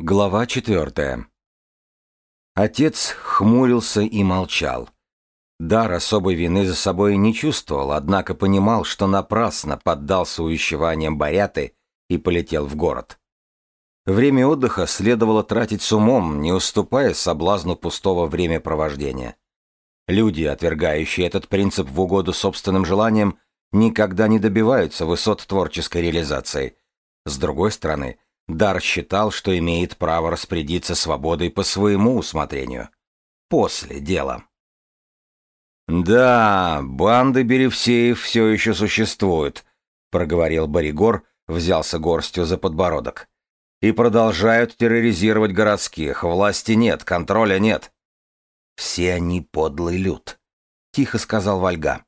Глава четвертая. Отец хмурился и молчал. Дар особой вины за собой не чувствовал, однако понимал, что напрасно поддался увещеваниям Боряты и полетел в город. Время отдыха следовало тратить с умом, не уступая соблазну пустого времяпровождения. Люди, отвергающие этот принцип в угоду собственным желаниям, никогда не добиваются высот творческой реализации. С другой стороны, Дар считал, что имеет право распорядиться свободой по своему усмотрению. После дела. «Да, банды Беревсеев все еще существуют», — проговорил Боригор, взялся горстью за подбородок. «И продолжают терроризировать городских. Власти нет, контроля нет». «Все они подлый люд», — тихо сказал Вальга.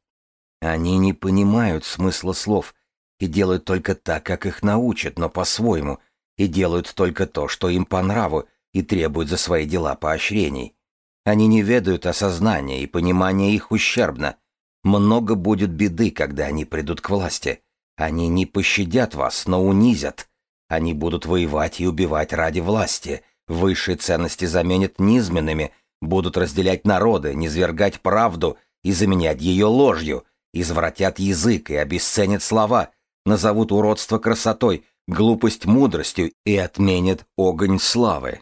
«Они не понимают смысла слов и делают только так, как их научат, но по-своему — и делают только то, что им по нраву, и требуют за свои дела поощрений. Они не ведают осознания, и понимание их ущербно. Много будет беды, когда они придут к власти. Они не пощадят вас, но унизят. Они будут воевать и убивать ради власти. Высшие ценности заменят низменными, будут разделять народы, низвергать правду и заменять ее ложью, извратят язык и обесценят слова, назовут уродство красотой, глупость мудростью и отменит огонь славы.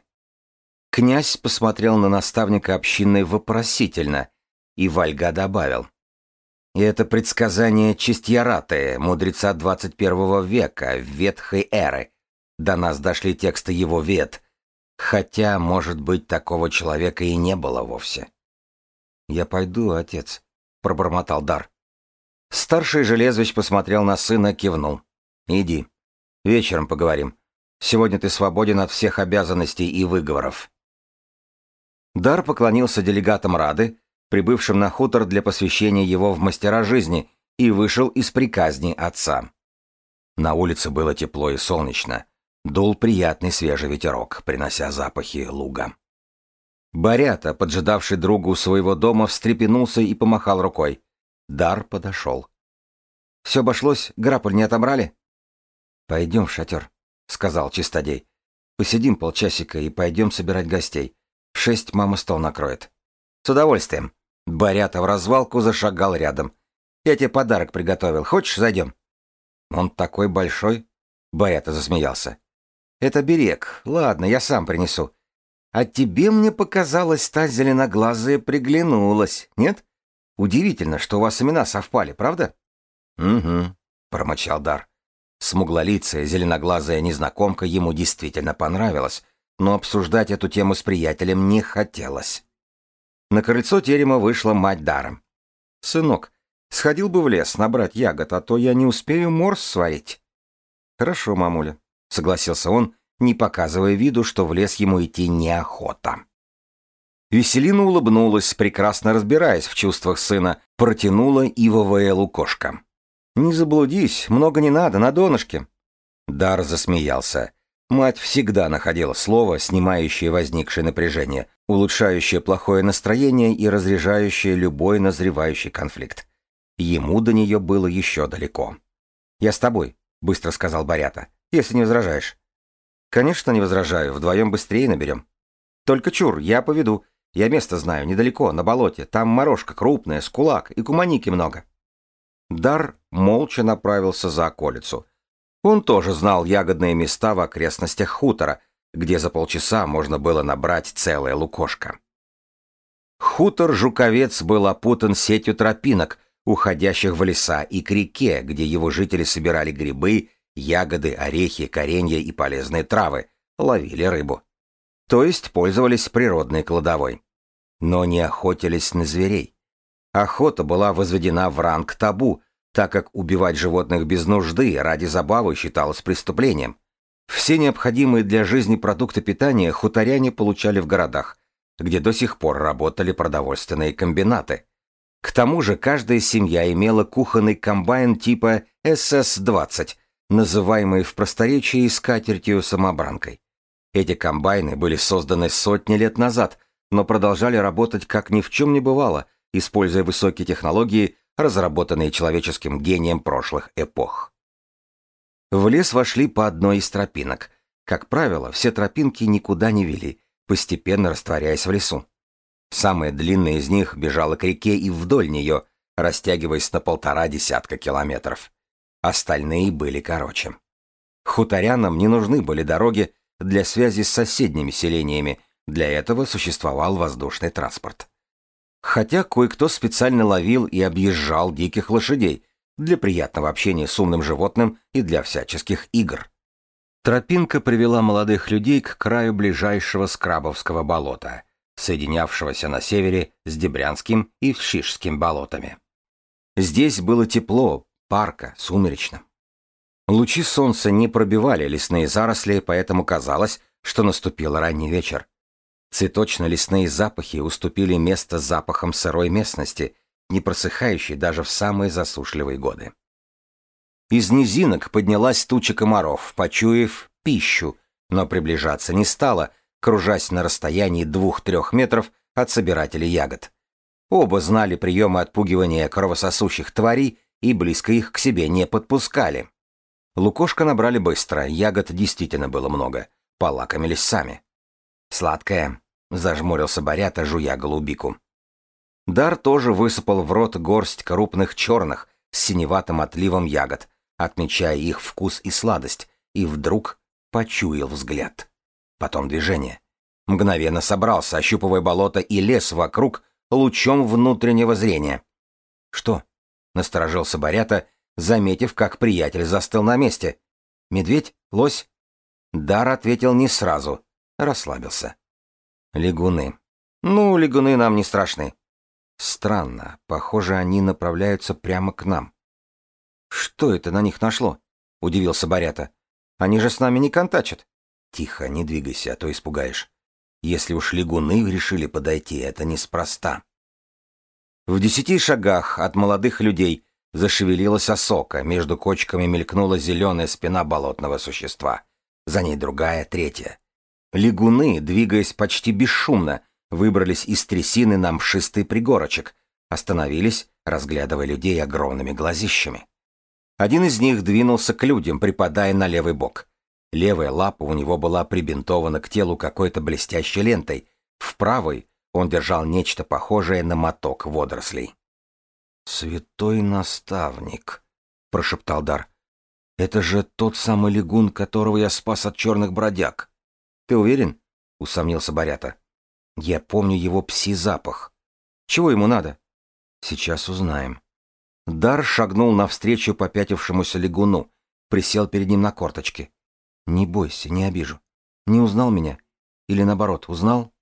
Князь посмотрел на наставника общины вопросительно, и Вальга добавил. И это предсказание Чистьяраты, мудреца 21 века, ветхой эры. До нас дошли тексты его вет, хотя, может быть, такого человека и не было вовсе. «Я пойду, отец», — пробормотал Дар. Старший Железвич посмотрел на сына, кивнул. «Иди». Вечером поговорим. Сегодня ты свободен от всех обязанностей и выговоров. Дар поклонился делегатам Рады, прибывшим на хутор для посвящения его в мастера жизни, и вышел из приказни отца. На улице было тепло и солнечно. Дул приятный свежий ветерок, принося запахи луга. Борята, поджидавший друга у своего дома, встрепенулся и помахал рукой. Дар подошел. «Все обошлось? Граполь не отобрали?» «Пойдем в шатер», — сказал чистодей. «Посидим полчасика и пойдем собирать гостей. В шесть мама стол накроет». «С удовольствием». Борята в развалку зашагал рядом. «Я тебе подарок приготовил. Хочешь, зайдем?» «Он такой большой?» Борята засмеялся. «Это берег. Ладно, я сам принесу. А тебе, мне показалось, та зеленоглазая приглянулась, нет? Удивительно, что у вас имена совпали, правда?» «Угу», — промычал Дар. Смуглолицая, зеленоглазая незнакомка ему действительно понравилась, но обсуждать эту тему с приятелем не хотелось. На крыльцо терема вышла мать даром. «Сынок, сходил бы в лес набрать ягод, а то я не успею морс сварить». «Хорошо, мамуля», — согласился он, не показывая виду, что в лес ему идти неохота. Веселина улыбнулась, прекрасно разбираясь в чувствах сына, протянула ивовое лукошко. «Не заблудись, много не надо, на донышке». Дар засмеялся. Мать всегда находила слово, снимающее возникшее напряжение, улучшающее плохое настроение и разряжающее любой назревающий конфликт. Ему до нее было еще далеко. «Я с тобой», — быстро сказал Борята, — «если не возражаешь». «Конечно, не возражаю, вдвоем быстрее наберем». «Только чур, я поведу. Я место знаю, недалеко, на болоте. Там морожка крупная, с кулак, и куманики много». Дар молча направился за околицу. Он тоже знал ягодные места в окрестностях хутора, где за полчаса можно было набрать целое лукошко. Хутор Жуковец был опутан сетью тропинок, уходящих в леса и к реке, где его жители собирали грибы, ягоды, орехи, коренья и полезные травы, ловили рыбу. То есть пользовались природной кладовой. Но не охотились на зверей. Охота была возведена в ранг табу, так как убивать животных без нужды ради забавы считалось преступлением. Все необходимые для жизни продукты питания хуторяне получали в городах, где до сих пор работали продовольственные комбинаты. К тому же каждая семья имела кухонный комбайн типа СС-20, называемый в просторечии скатертью-самобранкой. Эти комбайны были созданы сотни лет назад, но продолжали работать как ни в чем не бывало – используя высокие технологии, разработанные человеческим гением прошлых эпох. В лес вошли по одной из тропинок, Как правило, все тропинки никуда не вели, постепенно растворяясь в лесу. Самая длинная из них бежала к реке и вдоль нее, растягиваясь на полтора десятка километров. Остальные были короче. Хуторянам не нужны были дороги для связи с соседними селениями, для этого существовал воздушный транспорт. Хотя кое-кто специально ловил и объезжал диких лошадей для приятного общения с умным животным и для всяческих игр. Тропинка привела молодых людей к краю ближайшего Скрабовского болота, соединявшегося на севере с Дебрянским и Вшишским болотами. Здесь было тепло, парка, сумеречно. Лучи солнца не пробивали лесные заросли, поэтому казалось, что наступил ранний вечер. Цветочно-лесные запахи уступили место запахам сырой местности, не просыхающей даже в самые засушливые годы. Из низинок поднялась туча комаров, почуяв пищу, но приближаться не стала, кружась на расстоянии двух-трех метров от собирателей ягод. Оба знали приемы отпугивания кровососущих тварей и близко их к себе не подпускали. Лукошка набрали быстро, ягод действительно было много, полакомились сами. «Сладкая», — зажмурился Борята, жуя голубику. Дар тоже высыпал в рот горсть крупных черных с синеватым отливом ягод, отмечая их вкус и сладость, и вдруг почуял взгляд. Потом движение. Мгновенно собрался, ощупывая болото и лес вокруг лучом внутреннего зрения. «Что?» — насторожился Борята, заметив, как приятель застыл на месте. «Медведь? Лось?» Дар ответил не сразу, расслабился. «Лягуны. Ну, лягуны нам не страшны». «Странно. Похоже, они направляются прямо к нам». «Что это на них нашло?» — удивился Борята. «Они же с нами не контачат». «Тихо, не двигайся, а то испугаешь. Если уж лягуны решили подойти, это неспроста». В десяти шагах от молодых людей зашевелилась осока, между кочками мелькнула зеленая спина болотного существа. За ней другая, третья. Лягуны, двигаясь почти бесшумно, выбрались из трясины на мшистый пригорочек, остановились, разглядывая людей огромными глазищами. Один из них двинулся к людям, припадая на левый бок. Левая лапа у него была прибинтована к телу какой-то блестящей лентой, в правой он держал нечто похожее на моток водорослей. «Святой наставник», — прошептал Дар. «Это же тот самый лягун, которого я спас от черных бродяг». «Ты уверен?» — усомнился Борята. «Я помню его пси-запах. Чего ему надо?» «Сейчас узнаем». Дар шагнул навстречу попятившемуся лягуну, присел перед ним на корточки. «Не бойся, не обижу. Не узнал меня? Или наоборот, узнал?»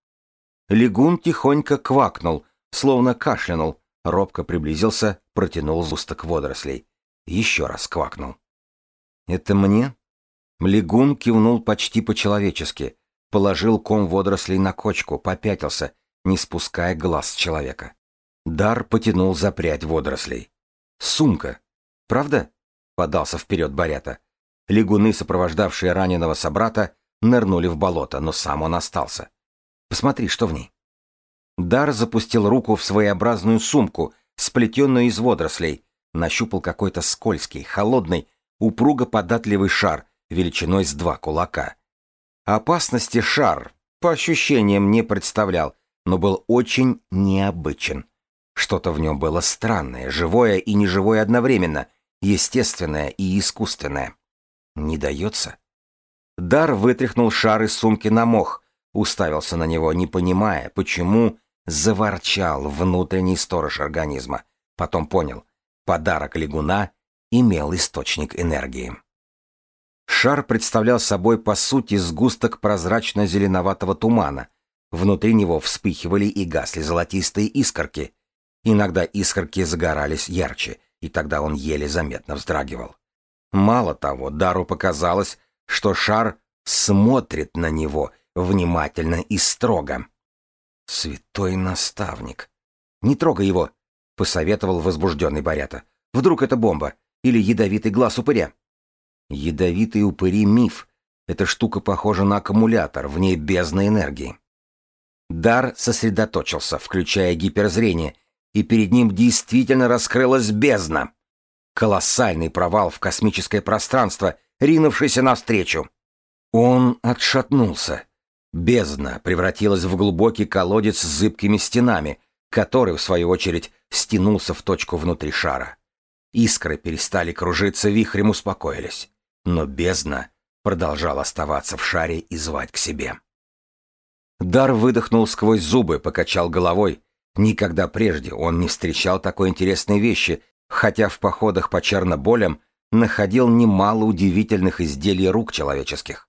Лягун тихонько квакнул, словно кашлянул, робко приблизился, протянул зусток водорослей. Еще раз квакнул. «Это мне?» Лягун кивнул почти по-человечески, положил ком водорослей на кочку, попятился, не спуская глаз с человека. Дар потянул за прядь водорослей. Сумка. Правда? Подался вперед Борята. Лягуны, сопровождавшие раненого собрата, нырнули в болото, но сам он остался. Посмотри, что в ней. Дар запустил руку в своеобразную сумку, сплетенную из водорослей, нащупал какой-то скользкий, холодный, упруго податливый шар, величиной с два кулака. Опасности шар, по ощущениям, не представлял, но был очень необычен. Что-то в нем было странное, живое и неживое одновременно, естественное и искусственное. Не дается. Дар вытряхнул шар из сумки на мох, уставился на него, не понимая, почему заворчал внутренний сторож организма. Потом понял, подарок лягуна имел источник энергии. Шар представлял собой, по сути, сгусток прозрачно-зеленоватого тумана. Внутри него вспыхивали и гасли золотистые искорки, Иногда искорки загорались ярче, и тогда он еле заметно вздрагивал. Мало того, Дару показалось, что шар смотрит на него внимательно и строго. «Святой наставник!» «Не трогай его!» — посоветовал возбужденный Борята. «Вдруг это бомба? Или ядовитый глаз упыря?» «Ядовитый упыри — миф. Эта штука похожа на аккумулятор, в ней бездна энергии». Дар сосредоточился, включая гиперзрение, и перед ним действительно раскрылась бездна. Колоссальный провал в космическое пространство, ринувшийся навстречу. Он отшатнулся. Бездна превратилась в глубокий колодец с зыбкими стенами, который, в свою очередь, стянулся в точку внутри шара. Искры перестали кружиться, вихрем успокоились. Но бездна продолжала оставаться в шаре и звать к себе. Дар выдохнул сквозь зубы, покачал головой. Никогда прежде он не встречал такой интересной вещи, хотя в походах по черноболям находил немало удивительных изделий рук человеческих.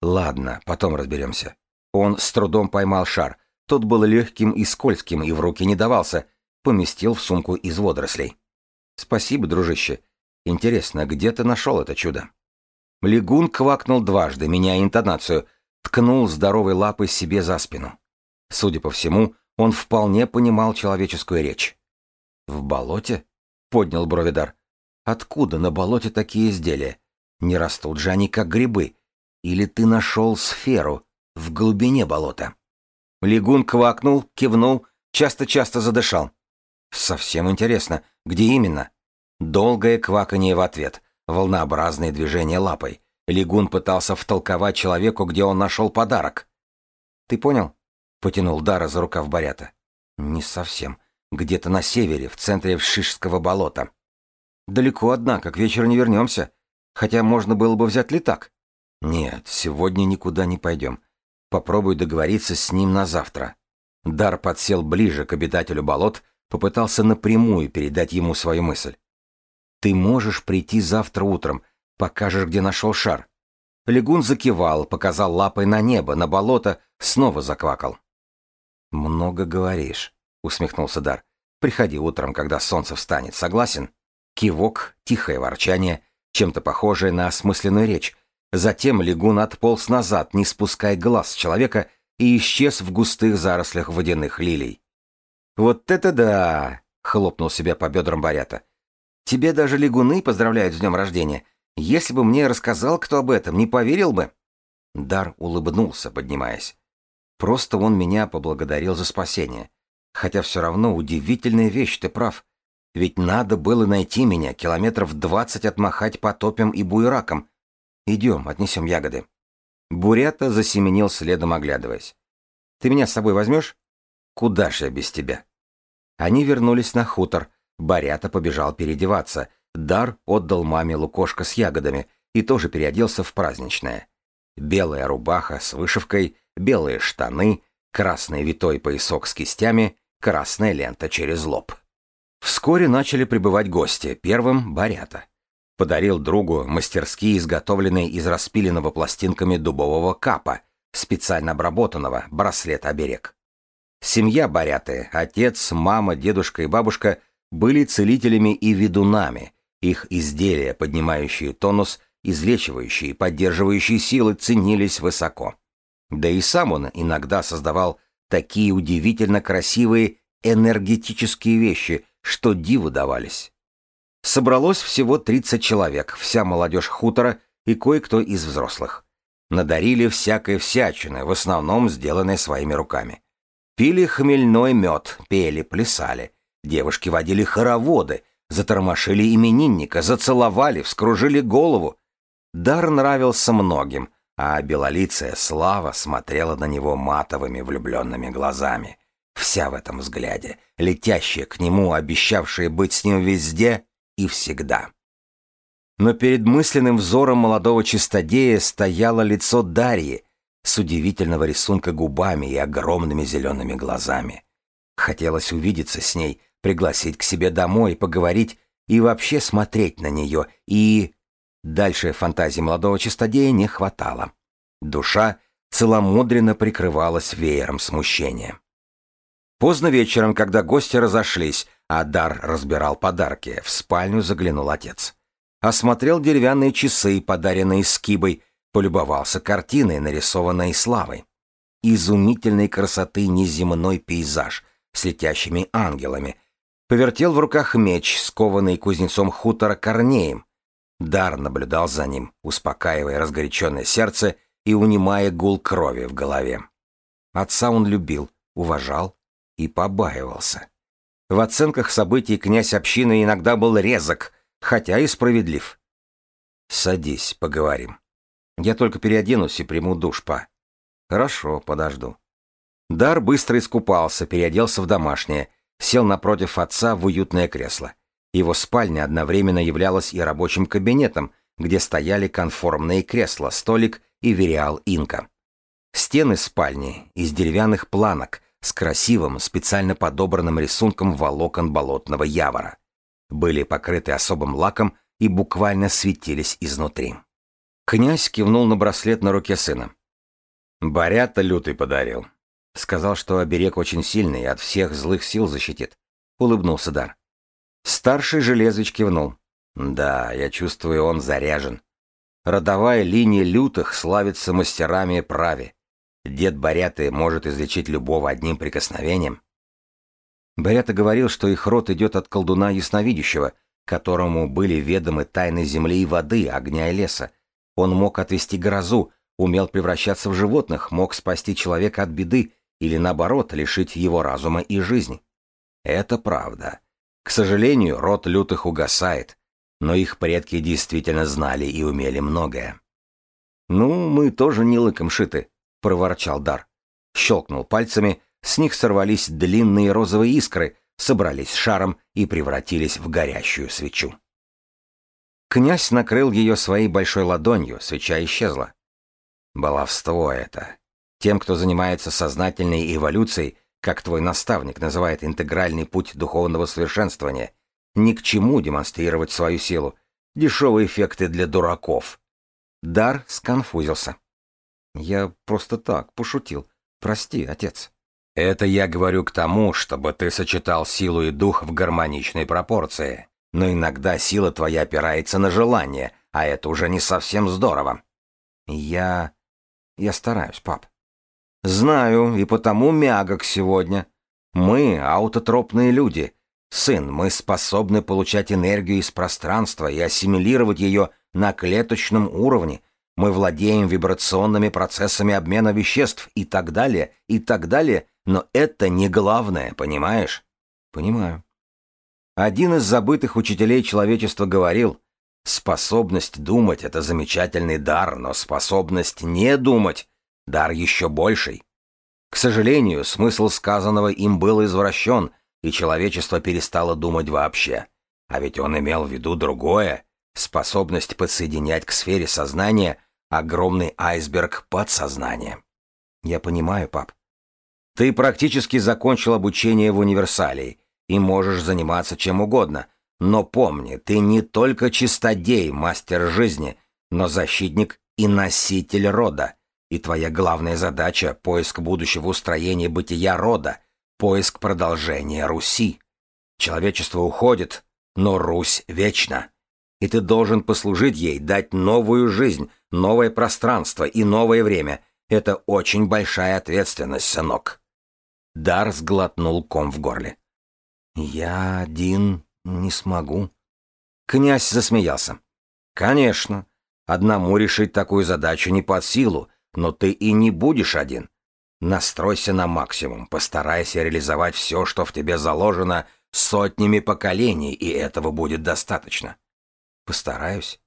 Ладно, потом разберемся. Он с трудом поймал шар. Тот был легким и скользким и в руки не давался. Поместил в сумку из водорослей. Спасибо, дружище. Интересно, где ты нашел это чудо? Лягун квакнул дважды, меняя интонацию, ткнул здоровой лапой себе за спину. Судя по всему, он вполне понимал человеческую речь. «В болоте?» — поднял бровидар. «Откуда на болоте такие изделия? Не растут же они, как грибы. Или ты нашел сферу в глубине болота?» Лягун квакнул, кивнул, часто-часто задышал. «Совсем интересно, где именно?» Долгое кваканье в ответ, волнообразные движения лапой. Лягун пытался втолковать человеку, где он нашел подарок. «Ты понял?» — потянул Дара за рукав Барята. «Не совсем. Где-то на севере, в центре Вшишского болота. Далеко, однако, к вечеру не вернемся. Хотя можно было бы взять летак. Нет, сегодня никуда не пойдем. Попробуй договориться с ним на завтра». Дар подсел ближе к обитателю болот, попытался напрямую передать ему свою мысль. «Ты можешь прийти завтра утром, покажешь, где нашел шар». Легун закивал, показал лапой на небо, на болото, снова заквакал. «Много говоришь», — усмехнулся Дар. «Приходи утром, когда солнце встанет, согласен?» Кивок, тихое ворчание, чем-то похожее на осмысленную речь. Затем лягун отполз назад, не спуская глаз с человека, и исчез в густых зарослях водяных лилий. «Вот это да!» — хлопнул себя по бедрам Барята. Тебе даже лягуны поздравляют с днем рождения. Если бы мне рассказал кто об этом, не поверил бы?» Дар улыбнулся, поднимаясь. «Просто он меня поблагодарил за спасение. Хотя все равно удивительная вещь, ты прав. Ведь надо было найти меня, километров двадцать отмахать по топям и буеракам. Идем, отнесем ягоды». Бурята засеменил следом, оглядываясь. «Ты меня с собой возьмешь?» «Куда же я без тебя?» Они вернулись на хутор, Барята побежал переодеваться. Дар отдал маме лукошко с ягодами и тоже переоделся в праздничное. Белая рубаха с вышивкой, белые штаны, красный витой поясок с кистями, красная лента через лоб. Вскоре начали прибывать гости, первым — Барята. Подарил другу мастерски изготовленный из распиленного пластинками дубового капа, специально обработанного, браслет-оберег. Семья Баряты, отец, мама, дедушка и бабушка — были целителями и ведунами. Их изделия, поднимающие тонус, излечивающие поддерживающие силы, ценились высоко. Да и сам он иногда создавал такие удивительно красивые энергетические вещи, что диву давались. Собралось всего 30 человек, вся молодежь хутора и кое-кто из взрослых. Надарили всякой всячины, в основном сделанной своими руками. Пили хмельной мед, пели, плясали, Девушки водили хороводы, затормошили именинника, зацеловали, вскружили голову. Дар нравился многим, а белолицая Слава смотрела на него матовыми влюбленными глазами. Вся в этом взгляде, летящая к нему, обещавшая быть с ним везде и всегда. Но перед мысленным взором молодого чистодея стояло лицо Дарьи с удивительного рисунка губами и огромными зелеными глазами. Хотелось увидеться с ней, пригласить к себе домой, поговорить и вообще смотреть на нее, и... Дальше фантазии молодого чистодея не хватало. Душа целомудренно прикрывалась веером смущения. Поздно вечером, когда гости разошлись, а Дар разбирал подарки, в спальню заглянул отец. Осмотрел деревянные часы, подаренные Скибой, полюбовался картиной, нарисованной Славой. Изумительной красоты неземной пейзаж с летящими ангелами, повертел в руках меч, скованный кузнецом хутора Корнеем. Дар наблюдал за ним, успокаивая разгоряченное сердце и унимая гул крови в голове. Отца он любил, уважал и побаивался. В оценках событий князь общины иногда был резок, хотя и справедлив. «Садись, поговорим». Я только переоденусь и приму душ, па. Хорошо, подожду. Дар быстро искупался, переоделся в домашнее, сел напротив отца в уютное кресло. Его спальня одновременно являлась и рабочим кабинетом, где стояли конформные кресла, столик и вериал инка. Стены спальни из деревянных планок с красивым, специально подобранным рисунком волокон болотного явора. Были покрыты особым лаком и буквально светились изнутри. Князь кивнул на браслет на руке сына. «Борята лютый подарил. Сказал, что оберег очень сильный и от всех злых сил защитит. Улыбнулся Дар. Старший железович кивнул. Да, я чувствую, он заряжен. Родовая линия лютых славится мастерами прави. Дед Боряты может излечить любого одним прикосновением. Борята говорил, что их род идет от колдуна ясновидящего, которому были ведомы тайны земли и воды, огня и леса. Он мог отвести грозу, умел превращаться в животных, мог спасти человека от беды или, наоборот, лишить его разума и жизни. Это правда. К сожалению, род лютых угасает, но их предки действительно знали и умели многое. «Ну, мы тоже не лыком шиты», — проворчал Дар. Щелкнул пальцами, с них сорвались длинные розовые искры, собрались шаром и превратились в горящую свечу. Князь накрыл ее своей большой ладонью, свеча исчезла. Баловство это. Тем, кто занимается сознательной эволюцией, как твой наставник называет интегральный путь духовного совершенствования, ни к чему демонстрировать свою силу. Дешевые эффекты для дураков. Дар сконфузился. Я просто так, пошутил. Прости, отец. Это я говорю к тому, чтобы ты сочетал силу и дух в гармоничной пропорции. Но иногда сила твоя опирается на желание, а это уже не совсем здорово. Я... я стараюсь, пап. Знаю, и потому мягок сегодня. Мы аутотропные люди. Сын, мы способны получать энергию из пространства и ассимилировать ее на клеточном уровне. Мы владеем вибрационными процессами обмена веществ и так далее, и так далее, но это не главное, понимаешь? Понимаю. Один из забытых учителей человечества говорил, способность думать — это замечательный дар, но способность не думать — дар еще больший. К сожалению, смысл сказанного им был извращен, и человечество перестало думать вообще. А ведь он имел в виду другое — способность подсоединять к сфере сознания огромный айсберг подсознания. Я понимаю, пап. Ты практически закончил обучение в универсалии, и можешь заниматься чем угодно. Но помни, ты не только чистодей, мастер жизни, но защитник и носитель рода. И твоя главная задача — поиск будущего устроения бытия рода, поиск продолжения Руси. Человечество уходит, но Русь вечна. И ты должен послужить ей, дать новую жизнь, новое пространство и новое время. Это очень большая ответственность, сынок. Дар сглотнул ком в горле. «Я один не смогу». Князь засмеялся. «Конечно. Одному решить такую задачу не под силу, но ты и не будешь один. Настройся на максимум, постарайся реализовать все, что в тебе заложено сотнями поколений, и этого будет достаточно». «Постараюсь».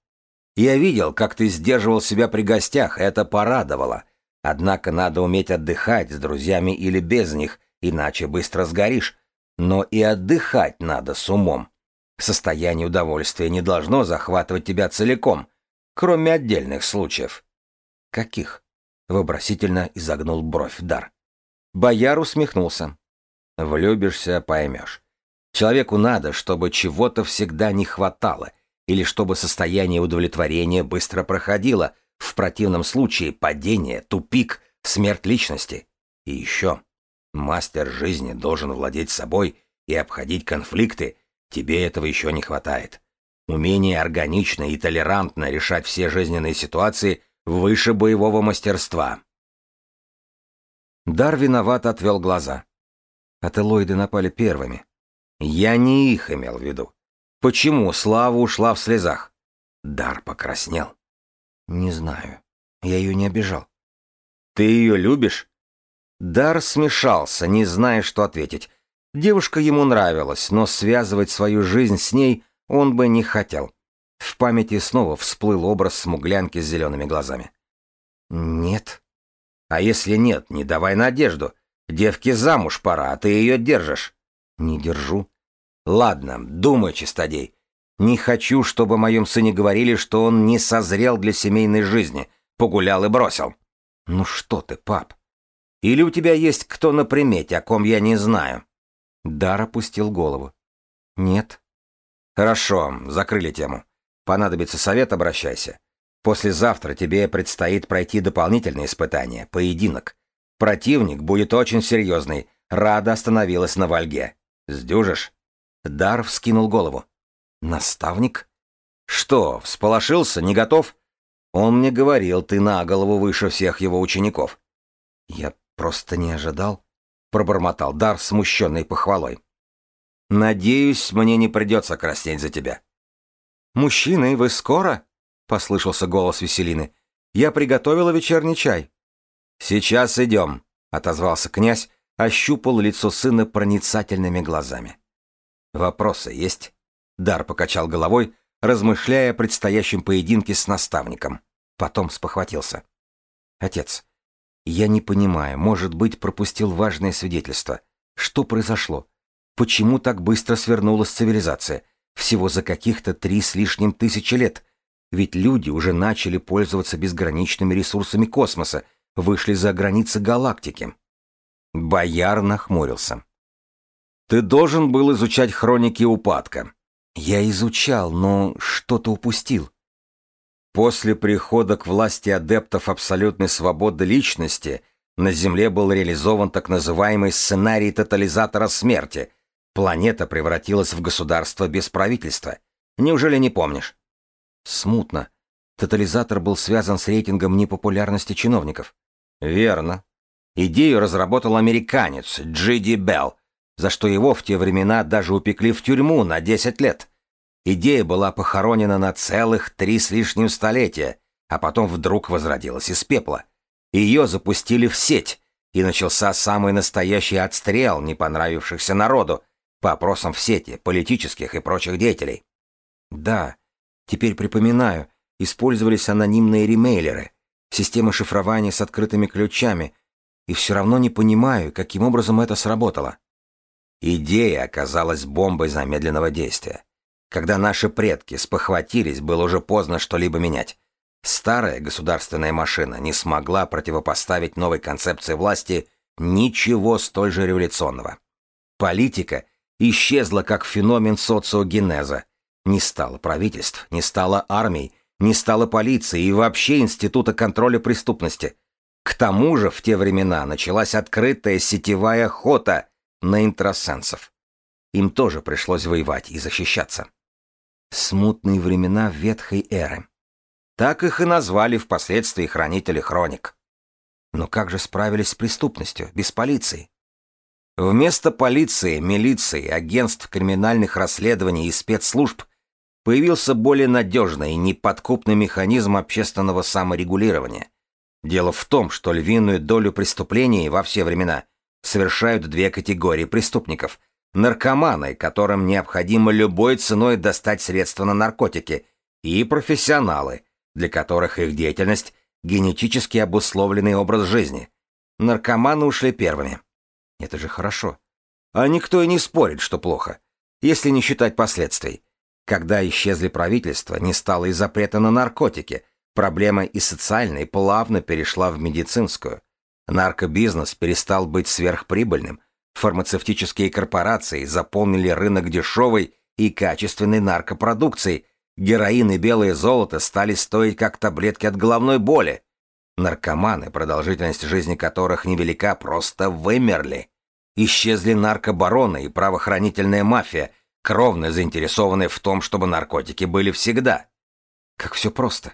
«Я видел, как ты сдерживал себя при гостях, это порадовало. Однако надо уметь отдыхать с друзьями или без них, иначе быстро сгоришь. Но и отдыхать надо с умом. Состояние удовольствия не должно захватывать тебя целиком, кроме отдельных случаев. Каких? Вопросительно изогнул бровь Дар. Бояр усмехнулся. Влюбишься, поймешь. Человеку надо, чтобы чего-то всегда не хватало, или чтобы состояние удовлетворения быстро проходило, в противном случае падение, тупик, смерть личности. И еще. Мастер жизни должен владеть собой и обходить конфликты, тебе этого еще не хватает. Умение органично и толерантно решать все жизненные ситуации выше боевого мастерства. Дар виноват отвел глаза. Ателоиды напали первыми. Я не их имел в виду. Почему Слава ушла в слезах? Дар покраснел. Не знаю. Я ее не обижал. Ты ее любишь? Дар смешался, не зная, что ответить. Девушка ему нравилась, но связывать свою жизнь с ней он бы не хотел. В памяти снова всплыл образ смуглянки с зелеными глазами. Нет. А если нет, не давай надежду. Девке замуж пора, а ты ее держишь. Не держу. Ладно, думай, чистодей. Не хочу, чтобы о моем сыне говорили, что он не созрел для семейной жизни, погулял и бросил. Ну что ты, пап? Или у тебя есть кто на примете, о ком я не знаю? Дар опустил голову. Нет. Хорошо, закрыли тему. Понадобится совет, обращайся. Послезавтра тебе предстоит пройти дополнительные испытания, поединок. Противник будет очень серьезный. Рада остановилась на Вольге. Сдюжишь? Дар вскинул голову. Наставник? Что, всполошился, не готов? Он мне говорил, ты на голову выше всех его учеников. Я просто не ожидал, пробормотал Дар, смущенный похвалой. Надеюсь, мне не придется краснеть за тебя. Мужчины, вы скоро? послышался голос Веселины. Я приготовила вечерний чай. Сейчас идем, отозвался князь, ощупал лицо сына проницательными глазами. Вопросы есть? Дар покачал головой, размышляя о предстоящем поединке с наставником. Потом спохватился. Отец, я не понимаю, может быть, пропустил важное свидетельство. Что произошло? Почему так быстро свернулась цивилизация? Всего за каких-то три с лишним тысячи лет. Ведь люди уже начали пользоваться безграничными ресурсами космоса, вышли за границы галактики. Бояр нахмурился. Ты должен был изучать хроники упадка. Я изучал, но что-то упустил. После прихода к власти адептов абсолютной свободы личности на Земле был реализован так называемый сценарий тотализатора смерти. Планета превратилась в государство без правительства. Неужели не помнишь? Смутно. Тотализатор был связан с рейтингом непопулярности чиновников. Верно. Идею разработал американец Джиди Белл, за что его в те времена даже упекли в тюрьму на 10 лет. Идея была похоронена на целых три с лишним столетия, а потом вдруг возродилась из пепла. Ее запустили в сеть, и начался самый настоящий отстрел не понравившихся народу по опросам в сети, политических и прочих деятелей. Да, теперь припоминаю, использовались анонимные ремейлеры, системы шифрования с открытыми ключами, и все равно не понимаю, каким образом это сработало. Идея оказалась бомбой замедленного действия. Когда наши предки спохватились, было уже поздно что-либо менять. Старая государственная машина не смогла противопоставить новой концепции власти ничего столь же революционного. Политика исчезла как феномен социогенеза. Не стало правительств, не стало армий, не стало полиции и вообще института контроля преступности. К тому же в те времена началась открытая сетевая охота на интросенсов. Им тоже пришлось воевать и защищаться. Смутные времена ветхой эры. Так их и назвали впоследствии хранители хроник. Но как же справились с преступностью, без полиции? Вместо полиции, милиции, агентств криминальных расследований и спецслужб появился более надежный и неподкупный механизм общественного саморегулирования. Дело в том, что львиную долю преступлений во все времена совершают две категории преступников. Наркоманы, которым необходимо любой ценой достать средства на наркотики, и профессионалы, для которых их деятельность – генетически обусловленный образ жизни. Наркоманы ушли первыми. Это же хорошо. А никто и не спорит, что плохо, если не считать последствий. Когда исчезли правительства, не стало и запрета на наркотики, проблема и социальной плавно перешла в медицинскую. Наркобизнес перестал быть сверхприбыльным, фармацевтические корпорации заполнили рынок дешевой и качественной наркопродукцией, героин и белое золото стали стоить как таблетки от головной боли. Наркоманы, продолжительность жизни которых невелика, просто вымерли. Исчезли наркобароны и правоохранительная мафия, кровно заинтересованные в том, чтобы наркотики были всегда. Как все просто.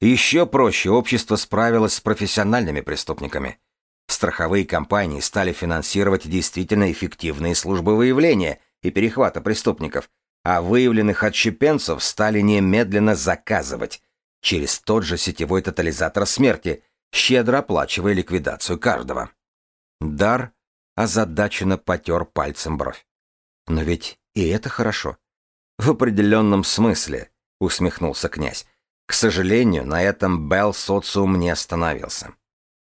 Еще проще общество справилось с профессиональными преступниками. Страховые компании стали финансировать действительно эффективные службы выявления и перехвата преступников, а выявленных отщепенцев стали немедленно заказывать через тот же сетевой тотализатор смерти, щедро оплачивая ликвидацию каждого. Дар озадаченно потер пальцем бровь. Но ведь и это хорошо. В определенном смысле, усмехнулся князь. К сожалению, на этом Белл социум не остановился.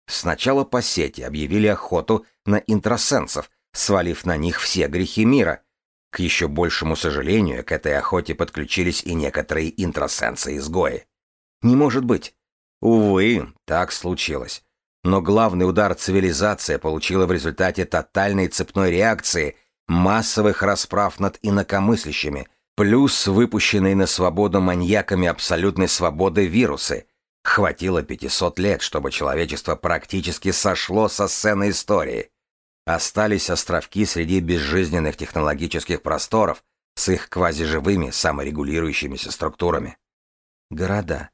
Сначала по сети объявили охоту на интросенсов, свалив на них все грехи мира. К еще большему сожалению, к этой охоте подключились и некоторые интросенсы-изгои. Не может быть. Увы, так случилось. Но главный удар цивилизация получила в результате тотальной цепной реакции массовых расправ над инакомыслящими, плюс выпущенные на свободу маньяками абсолютной свободы вирусы. Хватило 500 лет, чтобы человечество практически сошло со сцены истории. Остались островки среди безжизненных технологических просторов с их квазиживыми саморегулирующимися структурами. Города.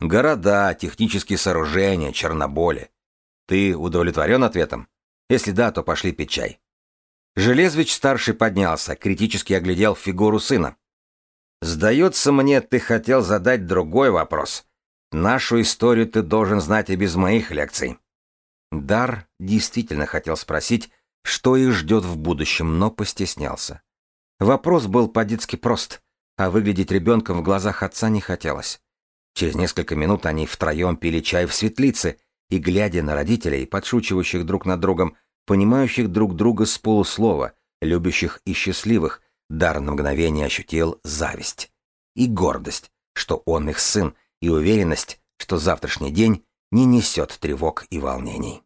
Города, технические сооружения, черноболи. Ты удовлетворен ответом? Если да, то пошли пить чай. Железвич-старший поднялся, критически оглядел фигуру сына. «Сдается мне, ты хотел задать другой вопрос. Нашу историю ты должен знать и без моих лекций». Дар действительно хотел спросить, что их ждет в будущем, но постеснялся. Вопрос был по-детски прост, а выглядеть ребенком в глазах отца не хотелось. Через несколько минут они втроем пили чай в светлице, и, глядя на родителей, подшучивающих друг над другом, понимающих друг друга с полуслова, любящих и счастливых, Дар на мгновение ощутил зависть и гордость, что он их сын, и уверенность, что завтрашний день не несет тревог и волнений.